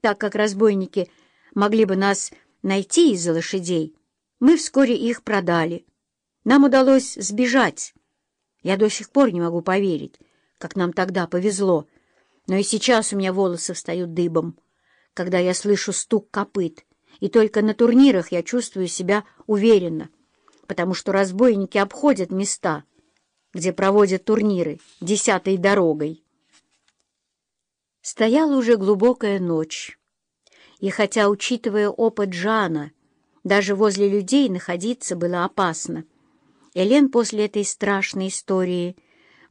так как разбойники могли бы нас найти из-за лошадей, мы вскоре их продали. Нам удалось сбежать. Я до сих пор не могу поверить, как нам тогда повезло, но и сейчас у меня волосы встают дыбом, когда я слышу стук копыт, и только на турнирах я чувствую себя уверенно, потому что разбойники обходят места, где проводят турниры десятой дорогой. Стояла уже глубокая ночь, и хотя, учитывая опыт Жана, даже возле людей находиться было опасно, Элен после этой страшной истории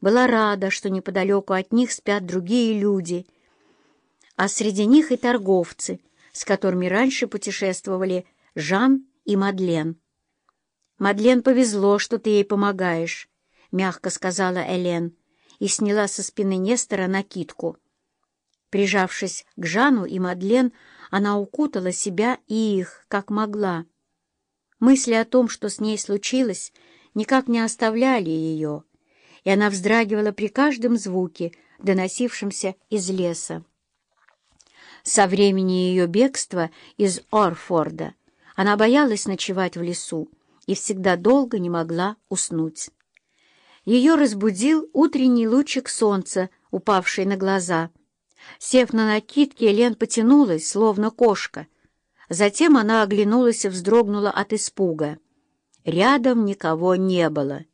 была рада, что неподалеку от них спят другие люди, а среди них и торговцы, с которыми раньше путешествовали Жан и Мадлен. «Мадлен повезло, что ты ей помогаешь», — мягко сказала Элен и сняла со спины Нестора накидку. Прижавшись к Жану и Мадлен, она укутала себя и их, как могла. Мысли о том, что с ней случилось, никак не оставляли ее, и она вздрагивала при каждом звуке, доносившемся из леса. Со времени ее бегства из Орфорда она боялась ночевать в лесу и всегда долго не могла уснуть. Ее разбудил утренний лучик солнца, упавший на глаза — Сев на накидке, Лен потянулась, словно кошка. Затем она оглянулась и вздрогнула от испуга. Рядом никого не было.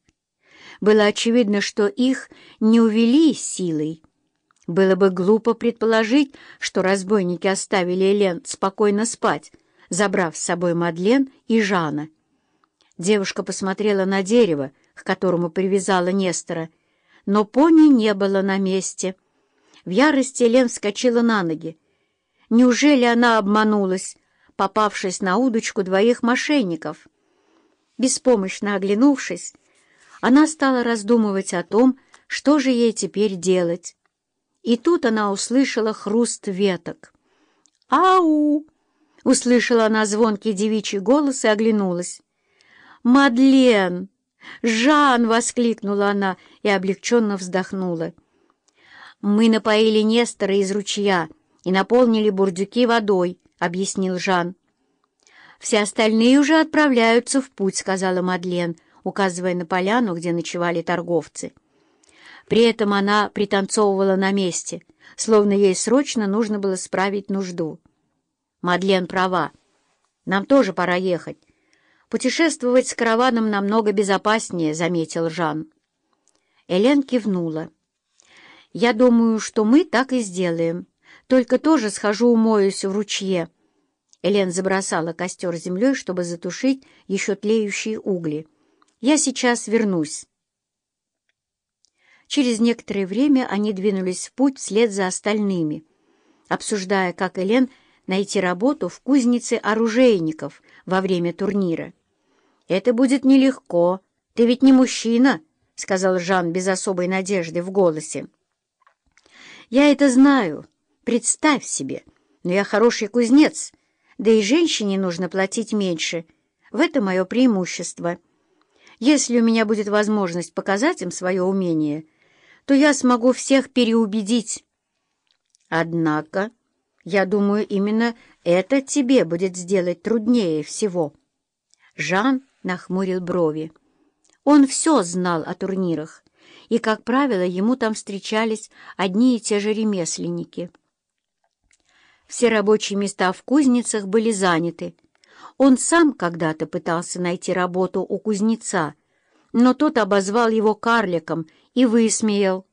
Было очевидно, что их не увели силой. Было бы глупо предположить, что разбойники оставили Лен спокойно спать, забрав с собой Мадлен и Жана. Девушка посмотрела на дерево, к которому привязала Нестора, но пони не было на месте — в ярости Лен вскочила на ноги. Неужели она обманулась, попавшись на удочку двоих мошенников? Беспомощно оглянувшись, она стала раздумывать о том, что же ей теперь делать. И тут она услышала хруст веток. «Ау!» — услышала она звонкий девичий голос и оглянулась. «Мадлен! Жан!» — воскликнула она и облегченно вздохнула. «Мы напоили Нестора из ручья и наполнили бурдюки водой», — объяснил Жан. «Все остальные уже отправляются в путь», — сказала Мадлен, указывая на поляну, где ночевали торговцы. При этом она пританцовывала на месте, словно ей срочно нужно было справить нужду. Мадлен права. Нам тоже пора ехать. Путешествовать с караваном намного безопаснее, — заметил Жан. Элен кивнула. «Я думаю, что мы так и сделаем. Только тоже схожу умоюсь в ручье». Элен забросала костер землей, чтобы затушить еще тлеющие угли. «Я сейчас вернусь». Через некоторое время они двинулись в путь вслед за остальными, обсуждая, как Элен найти работу в кузнице оружейников во время турнира. «Это будет нелегко. Ты ведь не мужчина», — сказал Жан без особой надежды в голосе. Я это знаю, представь себе, но я хороший кузнец, да и женщине нужно платить меньше. В этом мое преимущество. Если у меня будет возможность показать им свое умение, то я смогу всех переубедить. Однако, я думаю, именно это тебе будет сделать труднее всего. Жан нахмурил брови. Он все знал о турнирах и, как правило, ему там встречались одни и те же ремесленники. Все рабочие места в кузницах были заняты. Он сам когда-то пытался найти работу у кузнеца, но тот обозвал его карликом и высмеял.